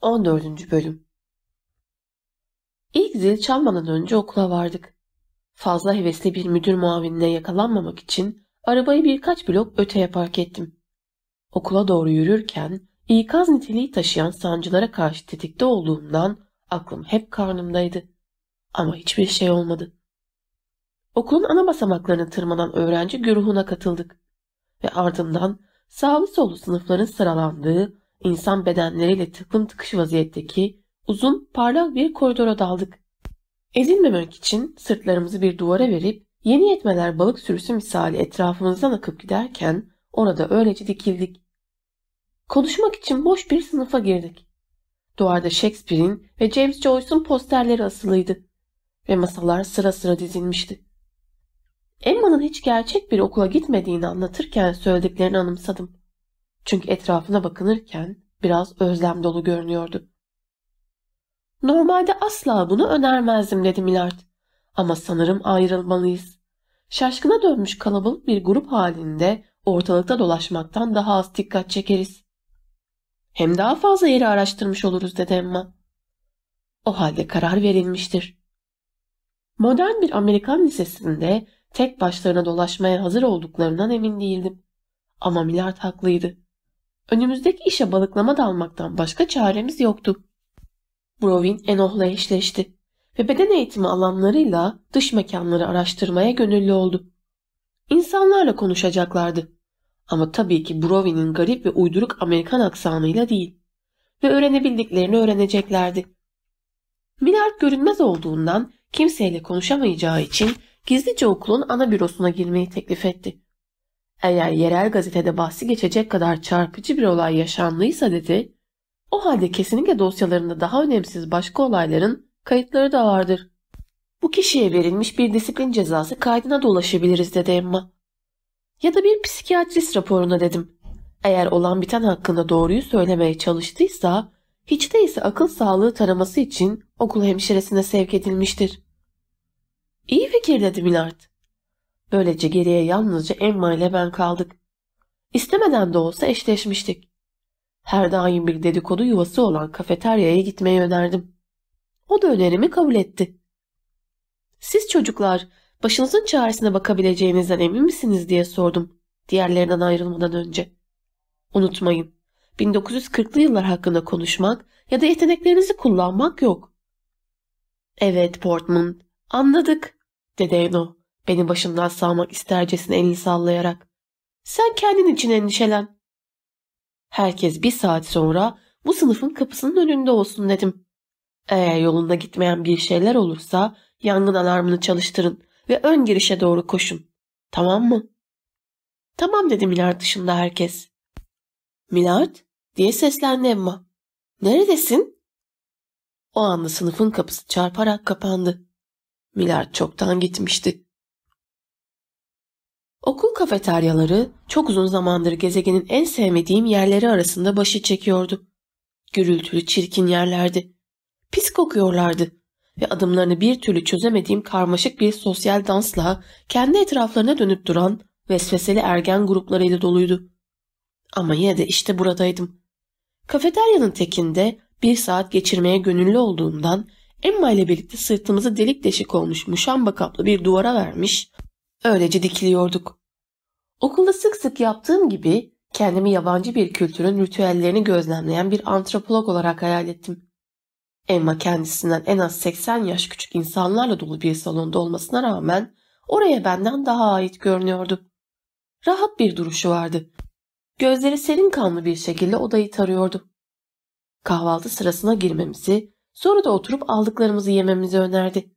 14. Bölüm İlk zil çalmadan önce okula vardık. Fazla hevesli bir müdür muavinine yakalanmamak için arabayı birkaç blok öteye park ettim. Okula doğru yürürken ikaz niteliği taşıyan sancılara karşı tetikte olduğumdan aklım hep karnımdaydı. Ama hiçbir şey olmadı. Okulun ana basamaklarını tırmanan öğrenci güruhuna katıldık. Ve ardından sağlı sollu sınıfların sıralandığı insan bedenleriyle tıklım tıkış vaziyetteki uzun parlak bir koridora daldık. Ezilmemek için sırtlarımızı bir duvara verip yeni yetmeler balık sürüsü misali etrafımızdan akıp giderken orada öylece dikildik. Konuşmak için boş bir sınıfa girdik. Duvarda Shakespeare'in ve James Joyce'un posterleri asılıydı ve masalar sıra sıra dizilmişti. Emma'nın hiç gerçek bir okula gitmediğini anlatırken söylediklerini anımsadım. Çünkü etrafına bakınırken biraz özlem dolu görünüyordu. Normalde asla bunu önermezdim dedi Millard. Ama sanırım ayrılmalıyız. Şaşkına dönmüş kalabalık bir grup halinde ortalıkta dolaşmaktan daha az dikkat çekeriz. Hem daha fazla yeri araştırmış oluruz dedi Emma. O halde karar verilmiştir. Modern bir Amerikan lisesinde tek başlarına dolaşmaya hazır olduklarından emin değildim. Ama Millard haklıydı. Önümüzdeki işe balıklama dalmaktan başka çaremiz yoktu. Brovin Enoch'la eşleşti ve beden eğitimi alanlarıyla dış mekanları araştırmaya gönüllü oldu. İnsanlarla konuşacaklardı. Ama tabii ki Brovin'in garip ve uyduruk Amerikan aksanıyla değil. Ve öğrenebildiklerini öğreneceklerdi. Millard görünmez olduğundan kimseyle konuşamayacağı için gizlice okulun ana bürosuna girmeyi teklif etti. Eğer yerel gazetede bahsi geçecek kadar çarpıcı bir olay yaşandıysa dedi, o halde kesinlikle dosyalarında daha önemsiz başka olayların kayıtları da vardır. Bu kişiye verilmiş bir disiplin cezası kaydına dolaşabiliriz dedi Emma. Ya da bir psikiyatrist raporuna dedim. Eğer olan biten hakkında doğruyu söylemeye çalıştıysa hiç değilse akıl sağlığı taraması için okul hemşiresine sevk edilmiştir. İyi fikir dedi Millard. Böylece geriye yalnızca Emma ile ben kaldık. İstemeden de olsa eşleşmiştik. Her daim bir dedikodu yuvası olan kafeteryaya gitmeyi önerdim. O da önerimi kabul etti. Siz çocuklar başınızın çaresine bakabileceğinizden emin misiniz diye sordum diğerlerinden ayrılmadan önce. Unutmayın 1940'lı yıllar hakkında konuşmak ya da yeteneklerinizi kullanmak yok. Evet Portman anladık dedi Eno beni başımdan sağmak istercesine elini sallayarak. Sen kendin için endişelen. Herkes bir saat sonra bu sınıfın kapısının önünde olsun dedim. Eğer yolunda gitmeyen bir şeyler olursa yangın alarmını çalıştırın ve ön girişe doğru koşun. Tamam mı? Tamam dedi Milard dışında herkes. Milard diye seslendi Emma. Neredesin? O anda sınıfın kapısı çarparak kapandı. Milard çoktan gitmişti. Okul kafeteryaları çok uzun zamandır gezegenin en sevmediğim yerleri arasında başı çekiyordu. Gürültülü çirkin yerlerdi. Pis kokuyorlardı ve adımlarını bir türlü çözemediğim karmaşık bir sosyal dansla kendi etraflarına dönüp duran vesveseli ergen gruplarıyla doluydu. Ama yine de işte buradaydım. Kafeteryanın tekinde bir saat geçirmeye gönüllü olduğumdan Emma ile birlikte sırtımızı delik deşik olmuş muşamba kaplı bir duvara vermiş, öylece dikiliyorduk. Okulda sık sık yaptığım gibi kendimi yabancı bir kültürün ritüellerini gözlemleyen bir antropolog olarak hayal ettim. Emma kendisinden en az 80 yaş küçük insanlarla dolu bir salonda olmasına rağmen oraya benden daha ait görünüyordu. Rahat bir duruşu vardı. Gözleri serin kanlı bir şekilde odayı tarıyordu. Kahvaltı sırasına girmemizi, sonra da oturup aldıklarımızı yememizi önerdi.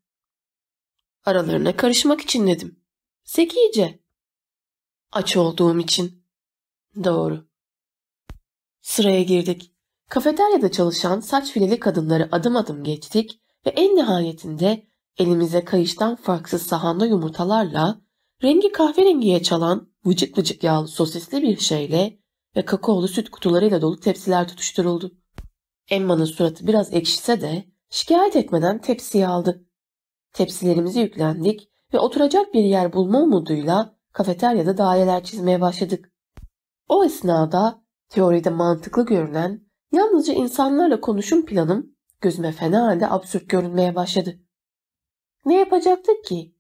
Aralarına karışmak için dedim. Zekice. Aç olduğum için. Doğru. Sıraya girdik. Kafeteryada çalışan saç fileli kadınları adım adım geçtik ve en nihayetinde elimize kayıştan farksız sahanda yumurtalarla rengi kahverengiye çalan vıcık vıcık yağlı sosisli bir şeyle ve kakaolu süt kutularıyla dolu tepsiler tutuşturuldu. Emma'nın suratı biraz ekşise de şikayet etmeden tepsiyi aldı. Tepsilerimizi yüklendik ve oturacak bir yer bulma umuduyla kafeteryada daireler çizmeye başladık. O esnada teoride mantıklı görünen Yalnızca insanlarla konuşum planım gözüme fena halde absürt görünmeye başladı. Ne yapacaktık ki?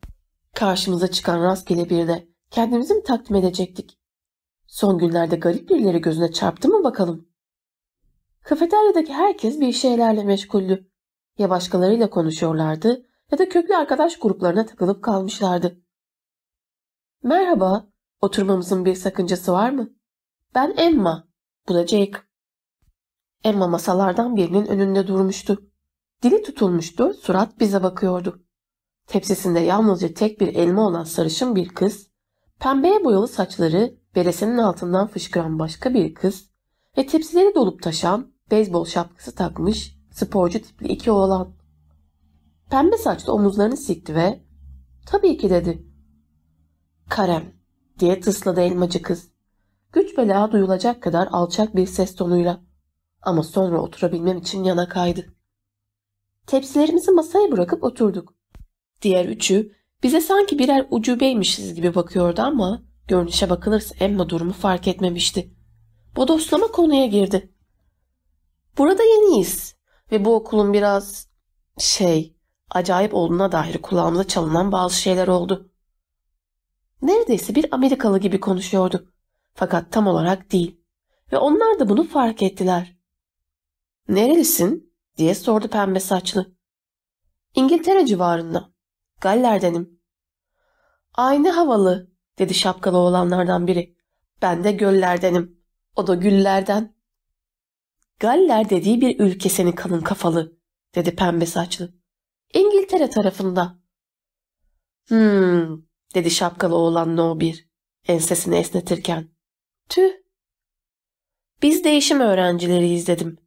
Karşımıza çıkan rastgele birine kendimizi mi takdim edecektik? Son günlerde garip birileri gözüne çarptı mı bakalım? Kafeteryadaki herkes bir şeylerle meşguldü. Ya başkalarıyla konuşuyorlardı ya da köklü arkadaş gruplarına takılıp kalmışlardı. Merhaba, oturmamızın bir sakıncası var mı? Ben Emma, bu da Jake. Emma masalardan birinin önünde durmuştu. Dili tutulmuştu, surat bize bakıyordu. Tepsisinde yalnızca tek bir elma olan sarışın bir kız, pembeye boyalı saçları beresinin altından fışkıran başka bir kız ve tepsileri dolup taşan beyzbol şapkası takmış sporcu tipli iki oğlan. Pembe saçlı omuzlarını sikti ve tabii ki dedi. Karen diye tısladı elmacı kız. Güç bela duyulacak kadar alçak bir ses tonuyla. Ama sonra oturabilmem için yana kaydı. Tepsilerimizi masaya bırakıp oturduk. Diğer üçü bize sanki birer ucubeymişiz gibi bakıyordu ama görünüşe bakılırsa Emma durumu fark etmemişti. Bodoslama konuya girdi. Burada yeniyiz ve bu okulun biraz şey acayip olduğuna dair kulağımıza çalınan bazı şeyler oldu. Neredeyse bir Amerikalı gibi konuşuyordu. Fakat tam olarak değil. Ve onlar da bunu fark ettiler. Nerelisin? diye sordu pembe saçlı. İngiltere civarında. Galler'denim. Aynı havalı dedi şapkalı olanlardan biri. Ben de göllerdenim. O da güllerden. Galler dediği bir ülke seni kalın kafalı dedi pembe saçlı. İngiltere tarafında. Hmm dedi şapkalı oğlan No bir ensesini esnetirken. Tüh. Biz değişim öğrencileriyiz dedim.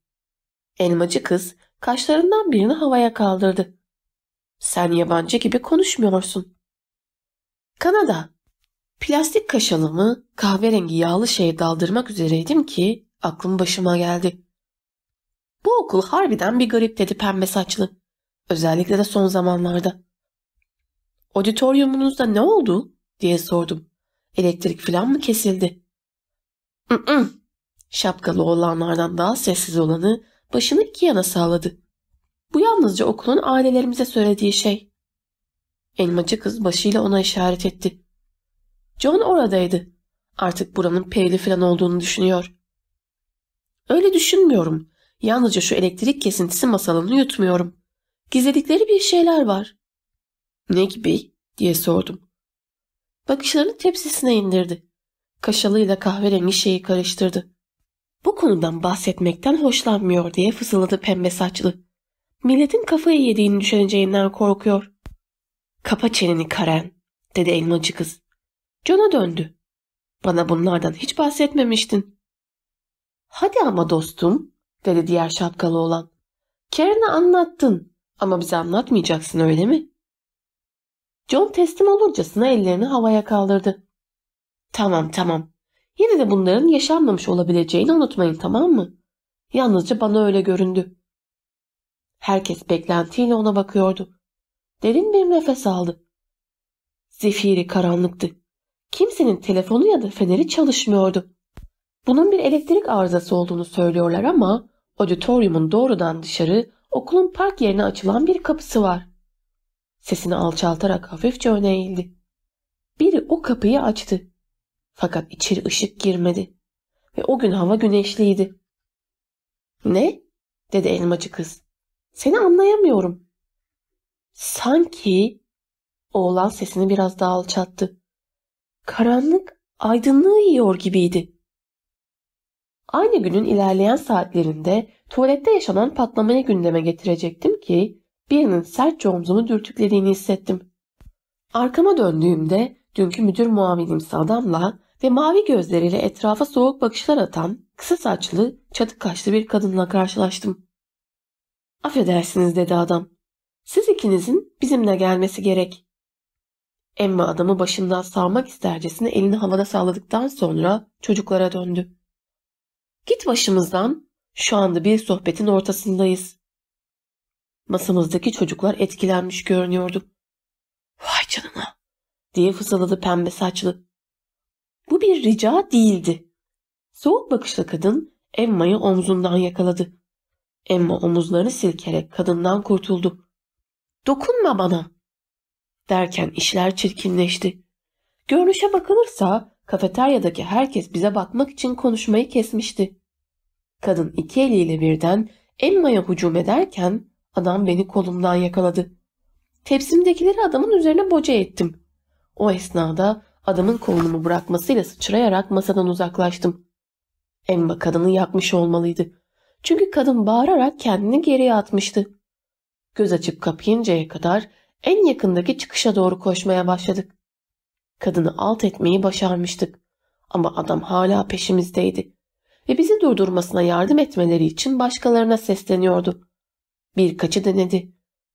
Elmacı kız kaşlarından birini havaya kaldırdı. Sen yabancı gibi konuşmuyorsun. Kanada. Plastik kaşalımı kahverengi yağlı şeye daldırmak üzereydim ki aklım başıma geldi. Bu okul harbiden bir garip dedi pembe saçlı. Özellikle de son zamanlarda. Auditoriumunuzda ne oldu? diye sordum. Elektrik falan mı kesildi? ı Şapkalı olanlardan daha sessiz olanı başını iki yana sağladı. Bu yalnızca okulun ailelerimize söylediği şey. Elmacı kız başıyla ona işaret etti. John oradaydı. Artık buranın perili falan olduğunu düşünüyor. Öyle düşünmüyorum. Yalnızca şu elektrik kesintisi masalını yutmuyorum. Gizledikleri bir şeyler var. Ne gibi? diye sordum. Bakışlarını tepsisine indirdi. Kaşalıyla kahverengi şeyi karıştırdı. Bu konudan bahsetmekten hoşlanmıyor diye fısıldadı pembe saçlı. Milletin kafayı yediğini düşüneceğinden korkuyor. Kapa çeneni Karen, dedi elmacı kız. John'a döndü. Bana bunlardan hiç bahsetmemiştin. Hadi ama dostum, dedi diğer şapkalı olan. Karen'e anlattın ama bize anlatmayacaksın öyle mi? John teslim olurcasına ellerini havaya kaldırdı. Tamam tamam. Yine de bunların yaşanmamış olabileceğini unutmayın tamam mı? Yalnızca bana öyle göründü. Herkes beklentiyle ona bakıyordu. Derin bir nefes aldı. Zifiri karanlıktı. Kimsenin telefonu ya da feneri çalışmıyordu. Bunun bir elektrik arızası olduğunu söylüyorlar ama auditoriumun doğrudan dışarı okulun park yerine açılan bir kapısı var. Sesini alçaltarak hafifçe öne eğildi. Biri o kapıyı açtı. Fakat içeri ışık girmedi. Ve o gün hava güneşliydi. Ne? dedi elmacı kız. Seni anlayamıyorum. Sanki oğlan sesini biraz daha alçattı. Karanlık aydınlığı yiyor gibiydi. Aynı günün ilerleyen saatlerinde tuvalette yaşanan patlamayı gündeme getirecektim ki birinin sertçe omzumu dürtüklediğini hissettim. Arkama döndüğümde dünkü müdür muavinimsi adamla ve mavi gözleriyle etrafa soğuk bakışlar atan kısa saçlı, çatık kaşlı bir kadınla karşılaştım. Affedersiniz dedi adam. Siz ikinizin bizimle gelmesi gerek. Emma adamı başından sağmak istercesine elini havada salladıktan sonra çocuklara döndü. Git başımızdan. Şu anda bir sohbetin ortasındayız. Masamızdaki çocuklar etkilenmiş görünüyordu. Vay canına diye fısıldadı pembe saçlı. Bu bir rica değildi. Soğuk bakışlı kadın Emma'yı omzundan yakaladı. Emma omuzlarını silkerek kadından kurtuldu. Dokunma bana derken işler çirkinleşti. Görünüşe bakılırsa kafeteryadaki herkes bize bakmak için konuşmayı kesmişti. Kadın iki eliyle birden Emma'ya hücum ederken adam beni kolumdan yakaladı. Tepsimdekileri adamın üzerine boca ettim. O esnada adamın kolunumu bırakmasıyla sıçrayarak masadan uzaklaştım. Emma kadını yakmış olmalıydı. Çünkü kadın bağırarak kendini geriye atmıştı. Göz açıp kapayıncaya kadar en yakındaki çıkışa doğru koşmaya başladık. Kadını alt etmeyi başarmıştık. Ama adam hala peşimizdeydi. Ve bizi durdurmasına yardım etmeleri için başkalarına sesleniyordu. Birkaçı denedi.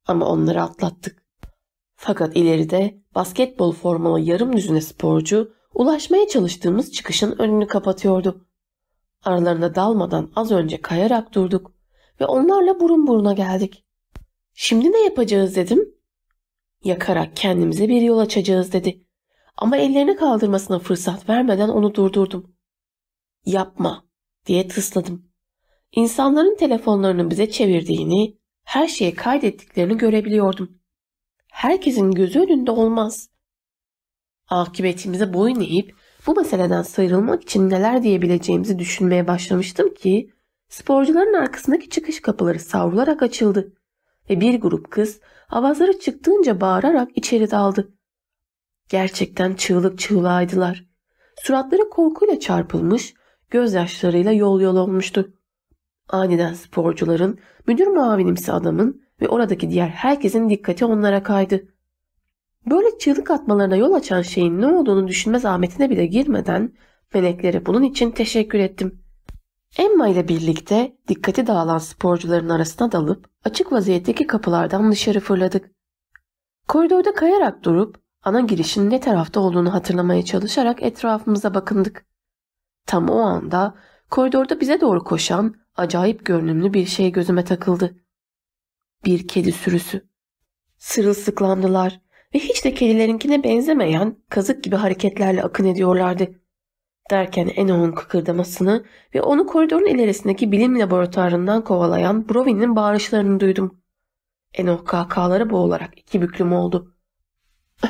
Ama onları atlattık. Fakat ileride basketbol formalı yarım düzine sporcu ulaşmaya çalıştığımız çıkışın önünü kapatıyordu. Aralarına dalmadan az önce kayarak durduk ve onlarla burun buruna geldik. Şimdi ne yapacağız dedim. Yakarak kendimize bir yol açacağız dedi. Ama ellerini kaldırmasına fırsat vermeden onu durdurdum. Yapma diye tısladım. İnsanların telefonlarını bize çevirdiğini, her şeye kaydettiklerini görebiliyordum. Herkesin gözü önünde olmaz. Akıbetimize boyun eğip bu meseleden sıyrılmak için neler diyebileceğimizi düşünmeye başlamıştım ki sporcuların arkasındaki çıkış kapıları savrularak açıldı ve bir grup kız avazları çıktığınca bağırarak içeri daldı. Gerçekten çığlık çığlağıydılar. Suratları korkuyla çarpılmış, gözyaşlarıyla yol yol olmuştu. Aniden sporcuların, müdür muavinimsi adamın ve oradaki diğer herkesin dikkati onlara kaydı. Böyle çığlık atmalarına yol açan şeyin ne olduğunu düşünme zahmetine bile girmeden meleklere bunun için teşekkür ettim. Emma ile birlikte dikkati dağılan sporcuların arasına dalıp açık vaziyetteki kapılardan dışarı fırladık. Koridorda kayarak durup ana girişin ne tarafta olduğunu hatırlamaya çalışarak etrafımıza bakındık. Tam o anda koridorda bize doğru koşan acayip görünümlü bir şey gözüme takıldı. Bir kedi sürüsü. Sırılsıklandılar ve hiç de kedilerinkine benzemeyen kazık gibi hareketlerle akın ediyorlardı derken Eno'nun kıkırdamasını ve onu koridorun ilerisindeki bilim laboratuvarından kovalayan Brovin'in bağırışlarını duydum. Eno kahkahalara boğularak iki büklüm oldu.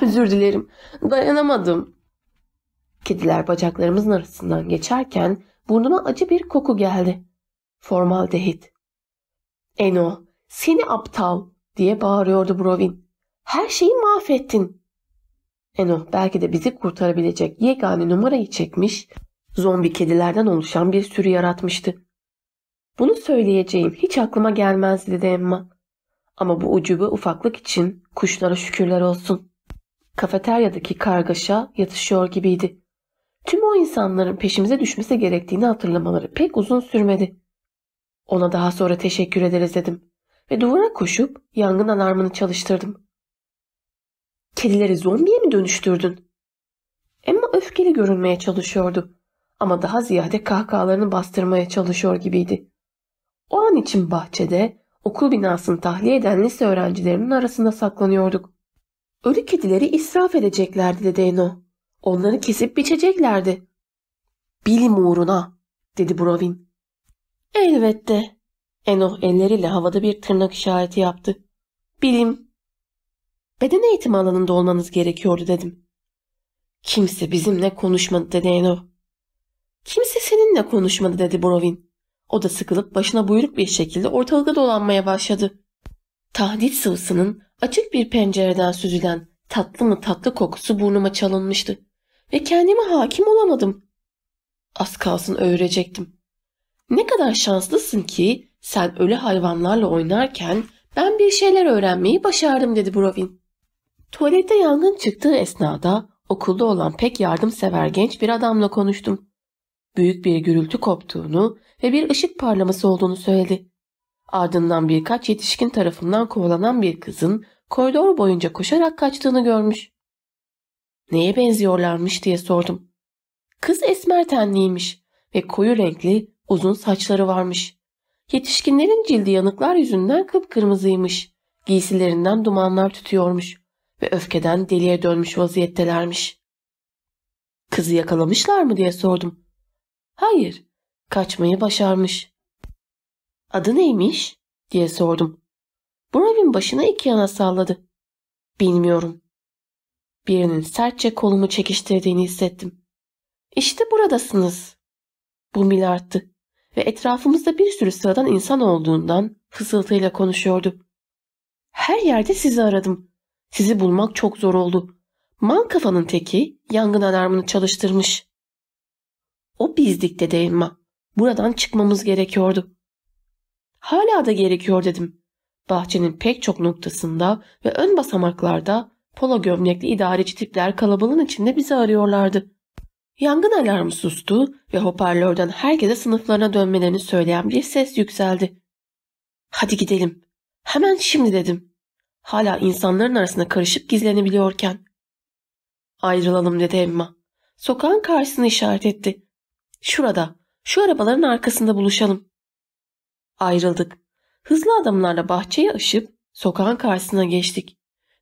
Özür dilerim, dayanamadım. Kediler bacaklarımızın arasından geçerken burnuma acı bir koku geldi. Formaldehit. Eno, seni aptal diye bağırıyordu Brovin. Her şeyi mahvettin. Eno belki de bizi kurtarabilecek yegane numarayı çekmiş, zombi kedilerden oluşan bir sürü yaratmıştı. Bunu söyleyeceğim hiç aklıma gelmezdi dedi Emma. Ama bu ucubu ufaklık için kuşlara şükürler olsun. Kafeteryadaki kargaşa yatışıyor gibiydi. Tüm o insanların peşimize düşmesi gerektiğini hatırlamaları pek uzun sürmedi. Ona daha sonra teşekkür ederiz dedim ve duvara koşup yangın alarmını çalıştırdım. Kedileri zombiye mi dönüştürdün? Emma öfkeli görünmeye çalışıyordu. Ama daha ziyade kahkahalarını bastırmaya çalışıyor gibiydi. O an için bahçede okul binasını tahliye eden lise öğrencilerinin arasında saklanıyorduk. Ölü kedileri israf edeceklerdi dedi Eno. Onları kesip biçeceklerdi. Bilim uğruna dedi Brovin. Elbette. Eno elleriyle havada bir tırnak işareti yaptı. Bilim Beden eğitimi alanında olmanız gerekiyordu dedim. Kimse bizimle konuşmadı dedi Eno. Kimse seninle konuşmadı dedi Brovin. O da sıkılıp başına buyruk bir şekilde ortalıkta dolanmaya başladı. Tahdit sıvısının açık bir pencereden süzülen tatlı mı tatlı kokusu burnuma çalınmıştı. Ve kendime hakim olamadım. Az kalsın öğrecektim. Ne kadar şanslısın ki sen ölü hayvanlarla oynarken ben bir şeyler öğrenmeyi başardım dedi Brovin. Tuvalette yangın çıktığı esnada okulda olan pek yardımsever genç bir adamla konuştum. Büyük bir gürültü koptuğunu ve bir ışık parlaması olduğunu söyledi. Ardından birkaç yetişkin tarafından kovalanan bir kızın koridor boyunca koşarak kaçtığını görmüş. Neye benziyorlarmış diye sordum. Kız esmer tenliymiş ve koyu renkli uzun saçları varmış. Yetişkinlerin cildi yanıklar yüzünden kıpkırmızıymış. Giysilerinden dumanlar tütüyormuş ve öfkeden deliye dönmüş vaziyettelermiş. Kızı yakalamışlar mı diye sordum. Hayır, Kaçmayı başarmış. Adı neymiş? diye sordum. Bravin başına iki yana salladı. Bilmiyorum. Birinin sertçe kolumu çekiştirdiğini hissettim. İşte buradasınız. Bu Milard'tı ve etrafımızda bir sürü sıradan insan olduğundan fısıltıyla konuşuyordu. Her yerde sizi aradım. Sizi bulmak çok zor oldu. Man kafanın teki yangın alarmını çalıştırmış. O bizdik dedi Emma. Buradan çıkmamız gerekiyordu. Hala da gerekiyor dedim. Bahçenin pek çok noktasında ve ön basamaklarda polo gömlekli idareci tipler kalabalığın içinde bizi arıyorlardı. Yangın alarmı sustu ve hoparlörden herkese sınıflarına dönmelerini söyleyen bir ses yükseldi. Hadi gidelim. Hemen şimdi dedim. Hala insanların arasında karışıp gizlenebiliyorken. Ayrılalım dedi Emma. Sokağın karşısını işaret etti. Şurada, şu arabaların arkasında buluşalım. Ayrıldık. Hızlı adımlarla bahçeyi aşıp sokağın karşısına geçtik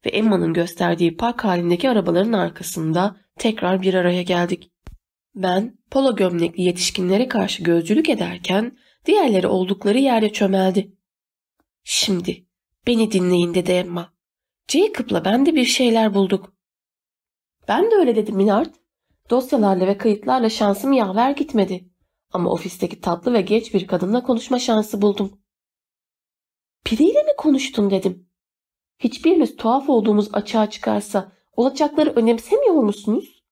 ve Emma'nın gösterdiği park halindeki arabaların arkasında tekrar bir araya geldik. Ben polo gömlekli yetişkinlere karşı gözcülük ederken diğerleri oldukları yerde çömeldi. Şimdi beni dinleyin dedi Emma. Jacob'la ben de bir şeyler bulduk. Ben de öyle dedim Minard. Dosyalarla ve kayıtlarla şansım yaver gitmedi. Ama ofisteki tatlı ve genç bir kadınla konuşma şansı buldum. Biriyle mi konuştun dedim. Hiçbiriniz tuhaf olduğumuz açığa çıkarsa olacakları önemsemiyor musunuz?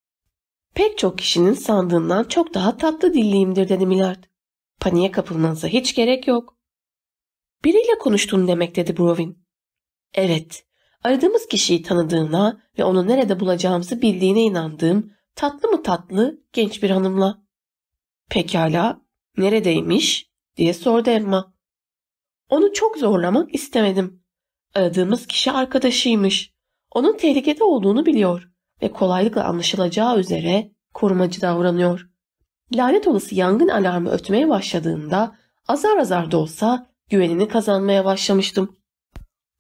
Pek çok kişinin sandığından çok daha tatlı dilliyimdir dedi Millard. Paniğe kapılmanıza hiç gerek yok. Biriyle konuştun demek dedi Brovin. Evet, aradığımız kişiyi tanıdığına ve onu nerede bulacağımızı bildiğine inandığım tatlı mı tatlı genç bir hanımla. Pekala, neredeymiş diye sordu Emma. Onu çok zorlamak istemedim. Aradığımız kişi arkadaşıymış. Onun tehlikede olduğunu biliyor ve kolaylıkla anlaşılacağı üzere korumacı davranıyor. Lanet olası yangın alarmı ötmeye başladığında azar azar da olsa güvenini kazanmaya başlamıştım.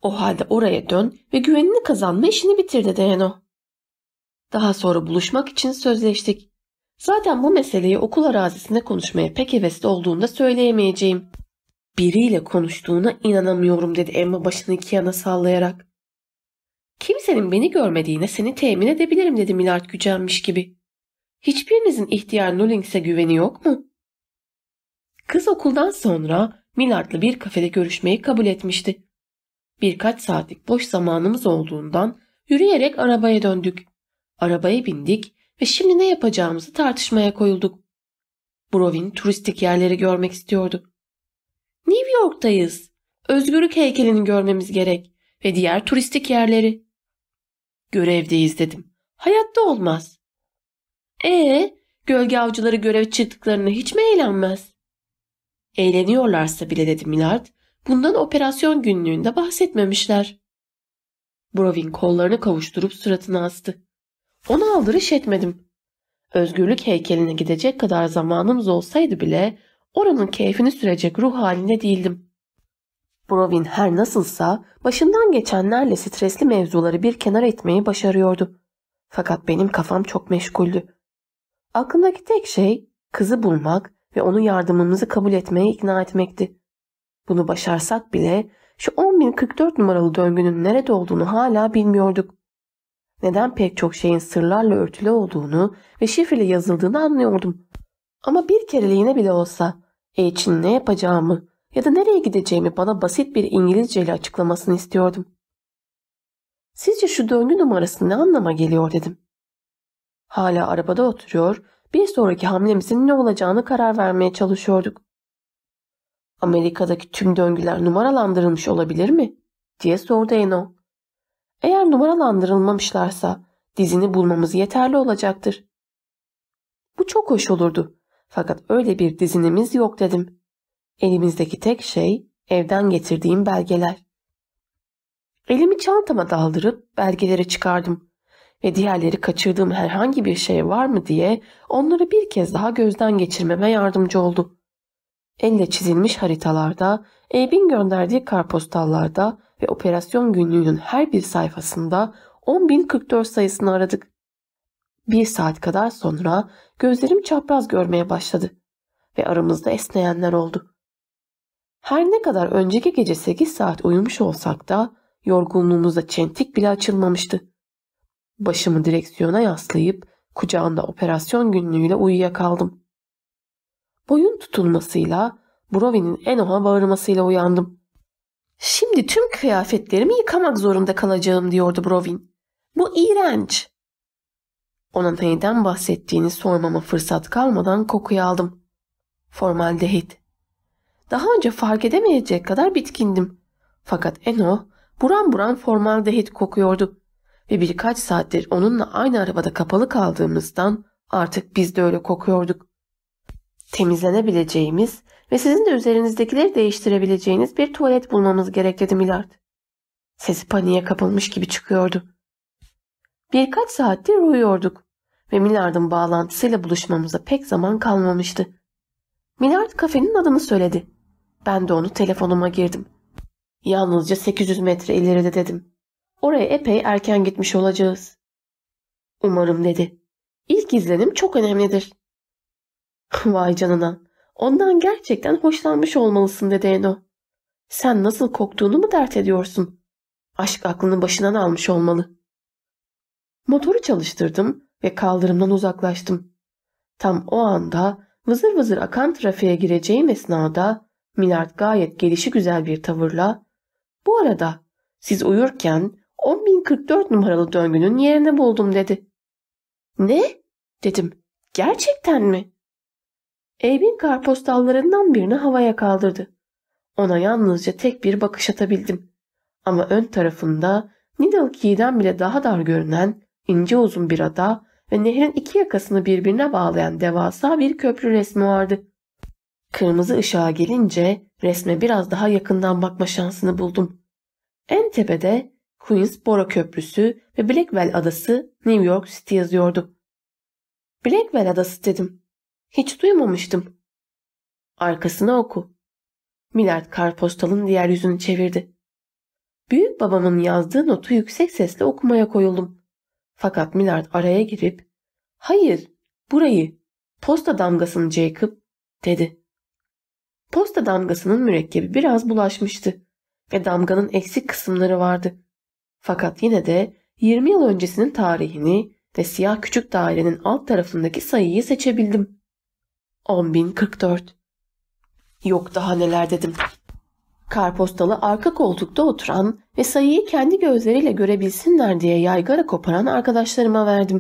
O halde oraya dön ve güvenini kazanma işini bitir dedi Eno. Daha sonra buluşmak için sözleştik. Zaten bu meseleyi okul arazisinde konuşmaya pek hevesli olduğunda söyleyemeyeceğim. Biriyle konuştuğuna inanamıyorum dedi Emma başını iki yana sallayarak. Kimsenin beni görmediğine seni temin edebilirim dedi Millard gücenmiş gibi. Hiçbirinizin ihtiyar Nollings'e güveni yok mu? Kız okuldan sonra Millard'la bir kafede görüşmeyi kabul etmişti. Birkaç saatlik boş zamanımız olduğundan yürüyerek arabaya döndük. Arabaya bindik ve şimdi ne yapacağımızı tartışmaya koyulduk. Brovin turistik yerleri görmek istiyordu. New York'tayız. Özgürlük heykelini görmemiz gerek ve diğer turistik yerleri. Görevdeyiz dedim. Hayatta olmaz. Ee, gölge avcıları görev çıktıklarında hiç mi eğlenmez? Eğleniyorlarsa bile dedi Millard, bundan operasyon günlüğünde bahsetmemişler. Brovin kollarını kavuşturup suratını astı. Ona aldırış etmedim. Özgürlük heykeline gidecek kadar zamanımız olsaydı bile oranın keyfini sürecek ruh halinde değildim. Brovin her nasılsa başından geçenlerle stresli mevzuları bir kenara etmeyi başarıyordu. Fakat benim kafam çok meşguldü. Aklımdaki tek şey kızı bulmak ve onu yardımımızı kabul etmeye ikna etmekti. Bunu başarsak bile şu 10.044 numaralı döngünün nerede olduğunu hala bilmiyorduk. Neden pek çok şeyin sırlarla örtülü olduğunu ve şifreli yazıldığını anlıyordum. Ama bir kereliğine bile olsa e için ne yapacağımı ya da nereye gideceğimi bana basit bir İngilizce ile açıklamasını istiyordum. Sizce şu döngü numarası ne anlama geliyor dedim. Hala arabada oturuyor, bir sonraki hamlemizin ne olacağını karar vermeye çalışıyorduk. Amerika'daki tüm döngüler numaralandırılmış olabilir mi? diye sordu Eno. Eğer numaralandırılmamışlarsa dizini bulmamız yeterli olacaktır. Bu çok hoş olurdu. Fakat öyle bir dizinimiz yok dedim. Elimizdeki tek şey evden getirdiğim belgeler. Elimi çantama daldırıp belgeleri çıkardım ve diğerleri kaçırdığım herhangi bir şey var mı diye onları bir kez daha gözden geçirmeme yardımcı oldu. Elle çizilmiş haritalarda, Eyb'in gönderdiği karpostallarda ve operasyon günlüğünün her bir sayfasında 10.044 sayısını aradık. Bir saat kadar sonra gözlerim çapraz görmeye başladı. ve aramızda esneyenler oldu. Her ne kadar önceki gece 8 saat uyumuş olsak da yorgunluğumuzda çentik bile açılmamıştı. Başımı direksiyona yaslayıp kucağında operasyon günlüğüyle uyuyakaldım. Boyun tutulmasıyla, Brovin'in Enoh'a bağırmasıyla uyandım. Şimdi tüm kıyafetlerimi yıkamak zorunda kalacağım diyordu Brovin. Bu iğrenç. Ona neyden bahsettiğini sormama fırsat kalmadan kokuyu aldım. Formaldehit. Daha önce fark edemeyecek kadar bitkindim. Fakat Eno buran buran formaldehit kokuyordu. Ve birkaç saattir onunla aynı arabada kapalı kaldığımızdan artık biz de öyle kokuyorduk. Temizlenebileceğimiz ve sizin de üzerinizdekileri değiştirebileceğiniz bir tuvalet bulmamız gerek dedi Millard. Sesi paniğe kapılmış gibi çıkıyordu. Birkaç saattir uyuyorduk ve Millard'ın bağlantısıyla buluşmamıza pek zaman kalmamıştı. Millard kafenin adını söyledi. Ben de onu telefonuma girdim. Yalnızca 800 metre ileride dedim. Oraya epey erken gitmiş olacağız. Umarım dedi. İlk izlenim çok önemlidir. Vay canına. Ondan gerçekten hoşlanmış olmalısın dedi Eno. Sen nasıl koktuğunu mu dert ediyorsun? Aşk aklını başından almış olmalı. Motoru çalıştırdım ve kaldırımdan uzaklaştım. Tam o anda vızır vızır akan trafiğe gireceğim esnada Milard gayet gelişi güzel bir tavırla ''Bu arada siz uyurken 10.044 numaralı döngünün yerini buldum.'' dedi. ''Ne?'' dedim. ''Gerçekten mi?'' Eybin karpostallarından birini havaya kaldırdı. Ona yalnızca tek bir bakış atabildim. Ama ön tarafında Needle Key'den bile daha dar görünen ince uzun bir ada ve nehrin iki yakasını birbirine bağlayan devasa bir köprü resmi vardı. Kırmızı ışığa gelince resme biraz daha yakından bakma şansını buldum. En tepede Queensboro Köprüsü ve Blackwell Adası New York City yazıyordu. Blackwell Adası dedim. Hiç duymamıştım. Arkasına oku. Millard karpostalın diğer yüzünü çevirdi. Büyük babamın yazdığı notu yüksek sesle okumaya koyuldum. Fakat Millard araya girip ''Hayır, burayı, posta damgasını Jacob'' dedi. Posta damgasının mürekkebi biraz bulaşmıştı ve damganın eksik kısımları vardı. Fakat yine de 20 yıl öncesinin tarihini ve siyah küçük dairenin alt tarafındaki sayıyı seçebildim. 10.044 Yok daha neler dedim. Karpostalı arka koltukta oturan ve sayıyı kendi gözleriyle görebilsinler diye yaygara koparan arkadaşlarıma verdim.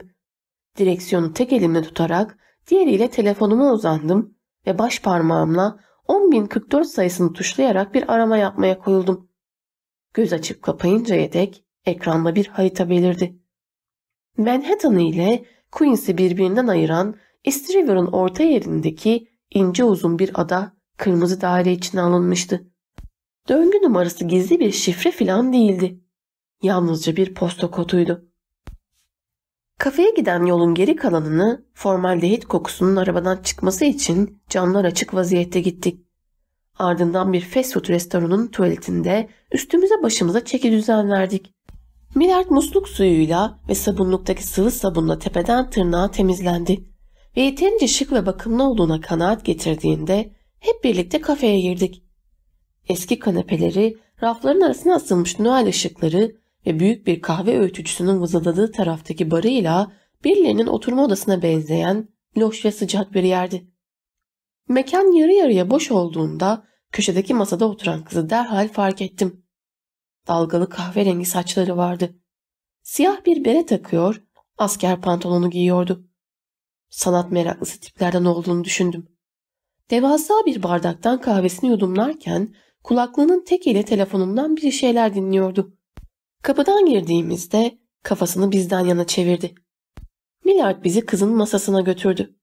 Direksiyonu tek elimle tutarak diğeriyle telefonuma uzandım ve baş parmağımla 10.044 sayısını tuşlayarak bir arama yapmaya koyuldum. Göz açıp kapayıncaya dek ekranda bir harita belirdi. Manhattan ile Queens'i birbirinden ayıran East River'ın orta yerindeki ince uzun bir ada kırmızı daire içine alınmıştı. Döngü numarası gizli bir şifre filan değildi. Yalnızca bir posta koduydu. Kafeye giden yolun geri kalanını formaldehit kokusunun arabadan çıkması için camlar açık vaziyette gittik. Ardından bir fast food restoranının tuvaletinde üstümüze başımıza çeki düzen verdik. Millard musluk suyuyla ve sabunluktaki sıvı sabunla tepeden tırnağa temizlendi ve yeterince şık ve bakımlı olduğuna kanaat getirdiğinde hep birlikte kafeye girdik. Eski kanepeleri, rafların arasına asılmış Noel ışıkları ve büyük bir kahve öğütücüsünün vızıldadığı taraftaki barıyla birilerinin oturma odasına benzeyen loş ve sıcak bir yerdi. Mekan yarı yarıya boş olduğunda köşedeki masada oturan kızı derhal fark ettim. Dalgalı kahverengi saçları vardı. Siyah bir bere takıyor, asker pantolonu giyiyordu. Sanat meraklısı tiplerden olduğunu düşündüm. Devasa bir bardaktan kahvesini yudumlarken kulaklığının tekiyle telefonumdan bir şeyler dinliyordu. Kapıdan girdiğimizde kafasını bizden yana çevirdi. Millard bizi kızın masasına götürdü.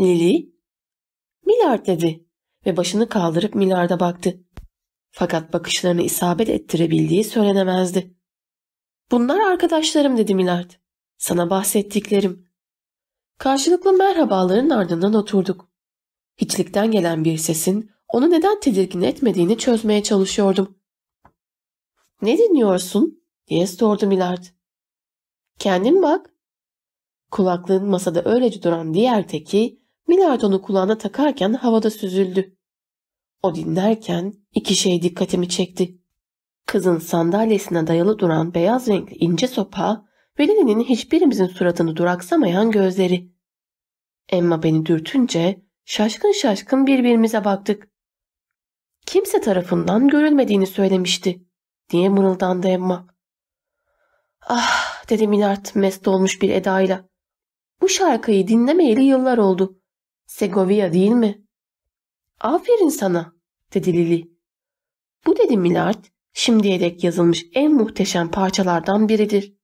Lily? Millard dedi ve başını kaldırıp Millard'a baktı. Fakat bakışlarını isabet ettirebildiği söylenemezdi. Bunlar arkadaşlarım dedi Millard. Sana bahsettiklerim. Karşılıklı merhabaların ardından oturduk. Hiçlikten gelen bir sesin onu neden tedirgin etmediğini çözmeye çalışıyordum. Ne dinliyorsun? diye sordu Millard. Kendin bak. Kulaklığın masada öylece duran diğer teki Millard onu kulağına takarken havada süzüldü. O dinlerken iki şey dikkatimi çekti. Kızın sandalyesine dayalı duran beyaz renkli ince sopa ve Lili'nin hiçbirimizin suratını duraksamayan gözleri. Emma beni dürtünce şaşkın şaşkın birbirimize baktık. Kimse tarafından görülmediğini söylemişti diye mırıldandı Emma. Ah dedi Millard mest olmuş bir edayla. Bu şarkıyı dinlemeyeli yıllar oldu. Segovia değil mi? Aferin sana dedi Lily. Bu dedi Millard şimdiye dek yazılmış en muhteşem parçalardan biridir.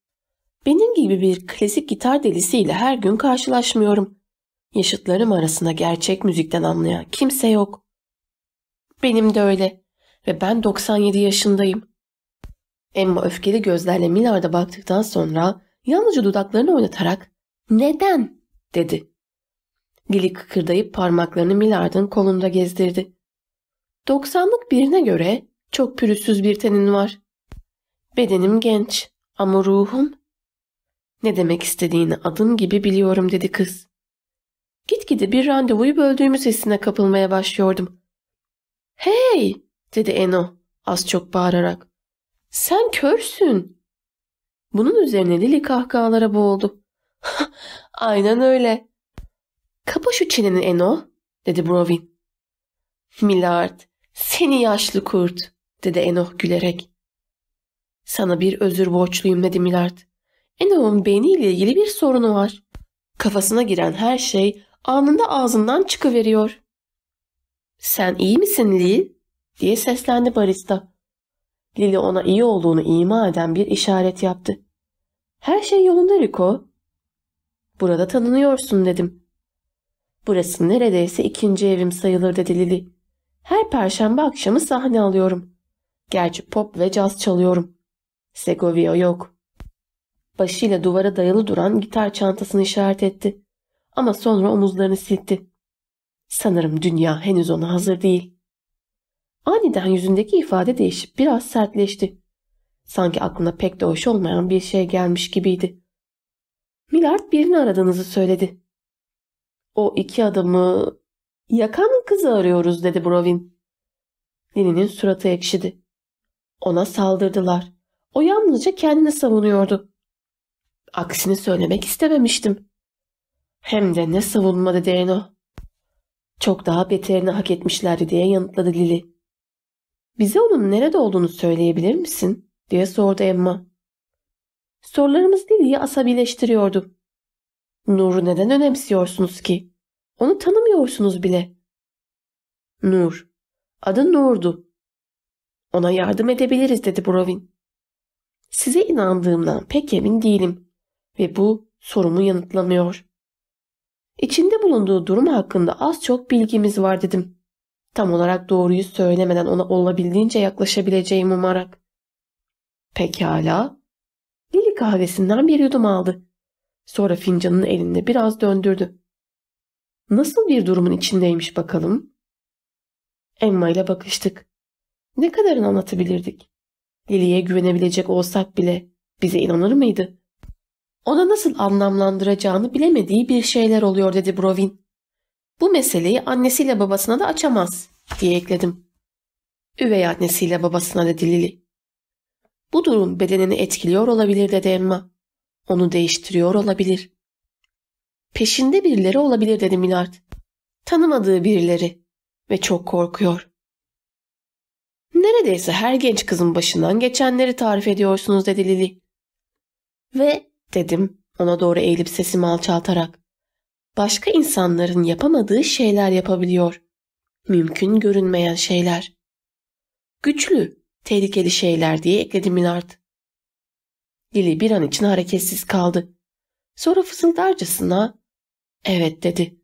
Benim gibi bir klasik gitar delisiyle her gün karşılaşmıyorum. Yaşıtlarım arasında gerçek müzikten anlayan kimse yok. Benim de öyle ve ben 97 yaşındayım. Emma öfkeli gözlerle Millard'a baktıktan sonra yalnızca dudaklarını oynatarak ''Neden?'' dedi. Lily kıkırdayıp parmaklarını Millard'ın kolunda gezdirdi. Doksanlık birine göre çok pürüzsüz bir tenin var. Bedenim genç ama ruhum... Ne demek istediğini adım gibi biliyorum dedi kız. Gitgide bir randevuyu böldüğümüz hissine kapılmaya başlıyordum. Hey dedi Eno az çok bağırarak. Sen körsün. Bunun üzerine Lili kahkahalara boğuldu. Aynen öyle. Kapa şu çeneni Eno dedi Brovin. Millard seni yaşlı kurt dedi Eno gülerek. Sana bir özür borçluyum dedi Millard. Eno'nun beyniyle ilgili bir sorunu var. Kafasına giren her şey anında ağzından çıkıveriyor. Sen iyi misin Lil? diye seslendi barista. Lili ona iyi olduğunu ima eden bir işaret yaptı. Her şey yolunda Rico. Burada tanınıyorsun dedim. Burası neredeyse ikinci evim sayılır dedi Lili. Her perşembe akşamı sahne alıyorum. Gerçi pop ve caz çalıyorum. Segovia yok. Başıyla duvara dayalı duran gitar çantasını işaret etti. Ama sonra omuzlarını silkti. Sanırım dünya henüz ona hazır değil. Aniden yüzündeki ifade değişip biraz sertleşti. Sanki aklına pek de hoş olmayan bir şey gelmiş gibiydi. Millard birini aradığınızı söyledi. O iki adamı yakan kızı arıyoruz dedi Brovin. Lini'nin suratı ekşidi. Ona saldırdılar. O yalnızca kendini savunuyordu. Aksini söylemek istememiştim. Hem de ne savunma dedi Eno. Çok daha beterini hak etmişlerdi diye yanıtladı Lili. Bize onun nerede olduğunu söyleyebilir misin? diye sordu Emma. Sorularımız Lili'yi asabileştiriyordu. Nur'u neden önemsiyorsunuz ki? Onu tanımıyorsunuz bile. Nur. Adı Nur'du. Ona yardım edebiliriz dedi Brovin. Size inandığımdan pek emin değilim ve bu sorumu yanıtlamıyor. İçinde bulunduğu durum hakkında az çok bilgimiz var dedim. Tam olarak doğruyu söylemeden ona olabildiğince yaklaşabileceğim umarak. Pekala. Lili kahvesinden bir yudum aldı. Sonra fincanın elinde biraz döndürdü. Nasıl bir durumun içindeymiş bakalım? Emma ile bakıştık. Ne kadarını anlatabilirdik? Lili'ye güvenebilecek olsak bile bize inanır mıydı? Ona nasıl anlamlandıracağını bilemediği bir şeyler oluyor dedi Brovin. Bu meseleyi annesiyle babasına da açamaz diye ekledim. Üvey annesiyle babasına dedi Lili. Bu durum bedenini etkiliyor olabilir dedi Emma. Onu değiştiriyor olabilir. Peşinde birileri olabilir dedi Millard. Tanımadığı birileri ve çok korkuyor. Neredeyse her genç kızın başından geçenleri tarif ediyorsunuz dedi Lili. Ve dedim ona doğru eğilip sesimi alçaltarak. Başka insanların yapamadığı şeyler yapabiliyor. Mümkün görünmeyen şeyler. Güçlü, tehlikeli şeyler diye ekledi Millard. Lili bir an için hareketsiz kaldı. Sonra fısıldarcasına evet dedi.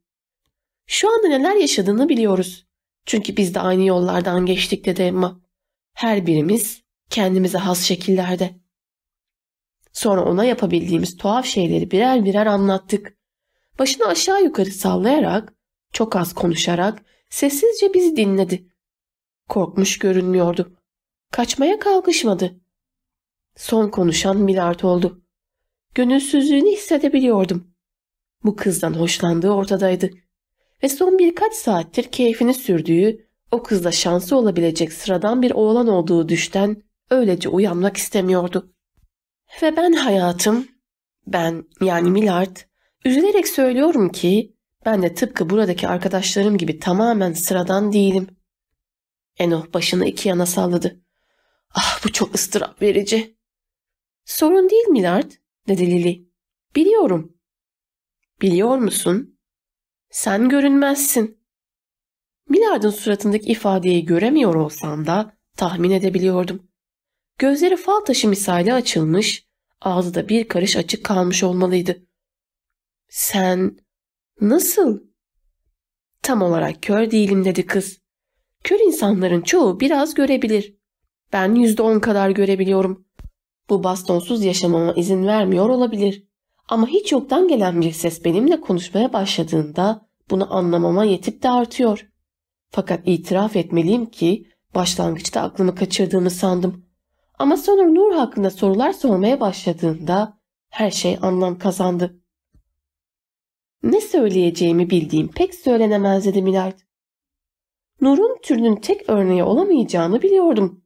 Şu anda neler yaşadığını biliyoruz. Çünkü biz de aynı yollardan geçtik dedi Emma. Her birimiz kendimize has şekillerde. Sonra ona yapabildiğimiz tuhaf şeyleri birer birer anlattık. Başını aşağı yukarı sallayarak, çok az konuşarak sessizce bizi dinledi. Korkmuş görünmüyordu. Kaçmaya kalkışmadı. Son konuşan Milard oldu. Gönülsüzlüğünü hissedebiliyordum. Bu kızdan hoşlandığı ortadaydı. ve son birkaç saattir keyfini sürdüğü, o kızla şansı olabilecek sıradan bir oğlan olduğu düşten öylece uyanmak istemiyordu. Ve ben hayatım, ben yani Millard, üzülerek söylüyorum ki ben de tıpkı buradaki arkadaşlarım gibi tamamen sıradan değilim. Enoh başını iki yana salladı. Ah bu çok ıstırap verici. Sorun değil Millard, dedi Lily. Biliyorum. Biliyor musun? Sen görünmezsin. Millard'ın suratındaki ifadeyi göremiyor olsam da tahmin edebiliyordum. Gözleri fal taşı misali açılmış, ağzı da bir karış açık kalmış olmalıydı. Sen nasıl? Tam olarak kör değilim dedi kız. Kör insanların çoğu biraz görebilir. Ben yüzde on kadar görebiliyorum. Bu bastonsuz yaşamama izin vermiyor olabilir. Ama hiç yoktan gelen bir ses benimle konuşmaya başladığında bunu anlamama yetip de artıyor. Fakat itiraf etmeliyim ki başlangıçta aklımı kaçırdığımı sandım. Ama sonra Nur hakkında sorular sormaya başladığında her şey anlam kazandı. Ne söyleyeceğimi bildiğim pek söylenemez dedi Milard. Nur'un türünün tek örneği olamayacağını biliyordum.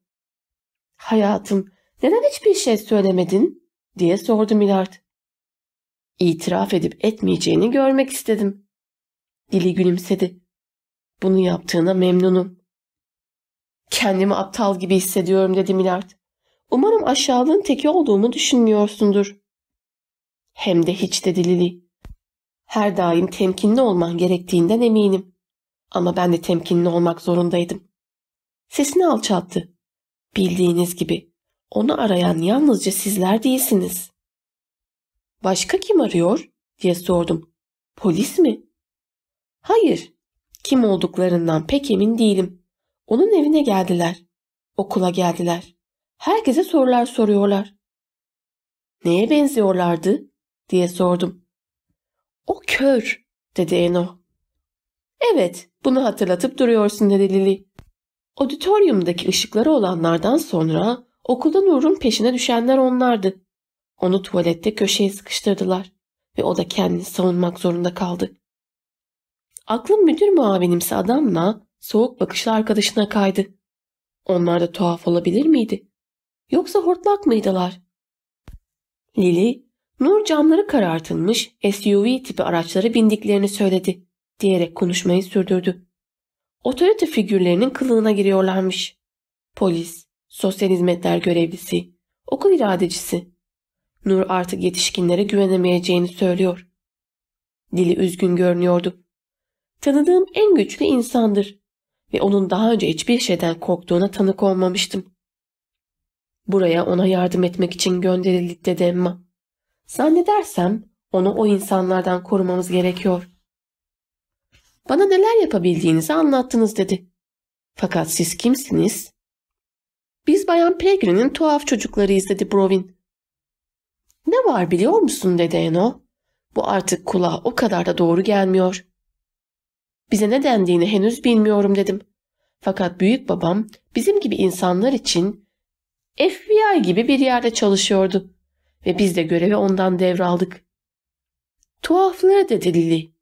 Hayatım neden hiçbir şey söylemedin diye sordu Milard. İtiraf edip etmeyeceğini görmek istedim. Dili gülümsedi. Bunu yaptığına memnunum. Kendimi aptal gibi hissediyorum dedi Milard. Umarım aşağılığın teki olduğumu düşünmüyorsundur. Hem de hiç dedi Lily. Her daim temkinli olman gerektiğinden eminim. Ama ben de temkinli olmak zorundaydım. Sesini alçalttı. Bildiğiniz gibi onu arayan yalnızca sizler değilsiniz. Başka kim arıyor? diye sordum. Polis mi? Hayır. Kim olduklarından pek emin değilim. Onun evine geldiler. Okula geldiler. Herkese sorular soruyorlar. Neye benziyorlardı? diye sordum. O kör, dedi Eno. Evet, bunu hatırlatıp duruyorsun dedi Lili. Auditoriumdaki ışıkları olanlardan sonra okulda Nur'un peşine düşenler onlardı. Onu tuvalette köşeye sıkıştırdılar ve o da kendini savunmak zorunda kaldı. Aklım müdür muavinimsi adamla soğuk bakışlı arkadaşına kaydı. Onlar da tuhaf olabilir miydi? Yoksa hortlak mıydılar? Lili, Nur camları karartılmış SUV tipi araçlara bindiklerini söyledi diyerek konuşmayı sürdürdü. Otorite figürlerinin kılığına giriyorlarmış. Polis, sosyal hizmetler görevlisi, okul iradecisi. Nur artık yetişkinlere güvenemeyeceğini söylüyor. Dili üzgün görünüyordu. Tanıdığım en güçlü insandır ve onun daha önce hiçbir şeyden korktuğuna tanık olmamıştım. Buraya ona yardım etmek için gönderildik dedi Emma. Zannedersem onu o insanlardan korumamız gerekiyor. Bana neler yapabildiğinizi anlattınız dedi. Fakat siz kimsiniz? Biz Bayan Peregrine'in tuhaf çocuklarıyız dedi Brovin. Ne var biliyor musun dedi Eno. Bu artık kulağa o kadar da doğru gelmiyor. Bize ne dendiğini henüz bilmiyorum dedim. Fakat büyük babam bizim gibi insanlar için FBI gibi bir yerde çalışıyordu ve biz de görevi ondan devraldık. Tuhafları dedi Lili.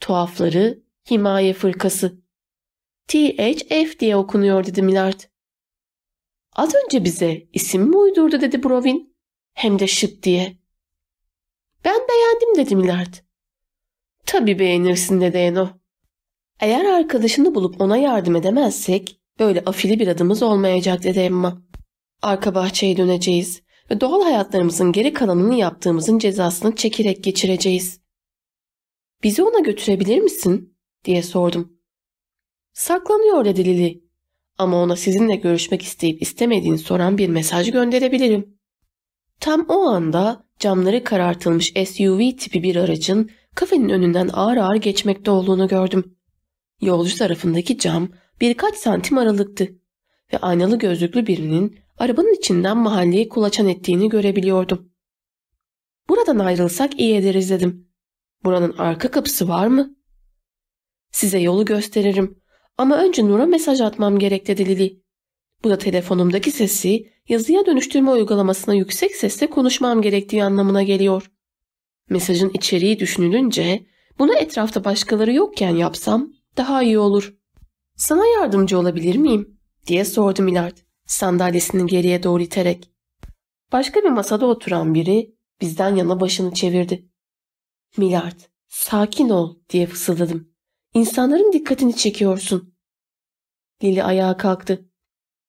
Tuhafları himaye fırkası. THF diye okunuyor dedi Millard. Az önce bize isim mi uydurdu dedi Brovin. Hem de şıp diye. Ben beğendim dedi Millard. Tabii beğenirsin dedi Eno. Eğer arkadaşını bulup ona yardım edemezsek böyle afili bir adımız olmayacak dedi Emma. Arka bahçeye döneceğiz ve doğal hayatlarımızın geri kalanını yaptığımızın cezasını çekerek geçireceğiz. Bizi ona götürebilir misin? diye sordum. Saklanıyor dedi Lili. Ama ona sizinle görüşmek isteyip istemediğini soran bir mesaj gönderebilirim. Tam o anda camları karartılmış SUV tipi bir aracın kafenin önünden ağır ağır geçmekte olduğunu gördüm. Yolcu tarafındaki cam birkaç santim aralıktı ve aynalı gözlüklü birinin arabanın içinden mahalleyi kulaçan ettiğini görebiliyordum. Buradan ayrılsak iyi ederiz dedim. Buranın arka kapısı var mı? Size yolu gösteririm ama önce Nur'a mesaj atmam gerek dedi Lili. Bu da telefonumdaki sesi yazıya dönüştürme uygulamasına yüksek sesle konuşmam gerektiği anlamına geliyor. Mesajın içeriği düşünülünce Bunu etrafta başkaları yokken yapsam daha iyi olur. Sana yardımcı olabilir miyim? diye sordu Millard sandalyesini geriye doğru iterek. Başka bir masada oturan biri bizden yana başını çevirdi. Millard, sakin ol diye fısıldadım. İnsanların dikkatini çekiyorsun. Lili ayağa kalktı.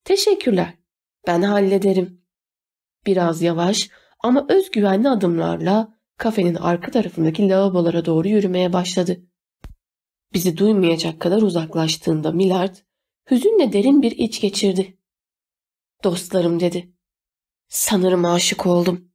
Teşekkürler. Ben hallederim. Biraz yavaş ama özgüvenli adımlarla kafenin arka tarafındaki lavabolara doğru yürümeye başladı. Bizi duymayacak kadar uzaklaştığında Millard hüzünle derin bir iç geçirdi. Dostlarım dedi. Sanırım aşık oldum.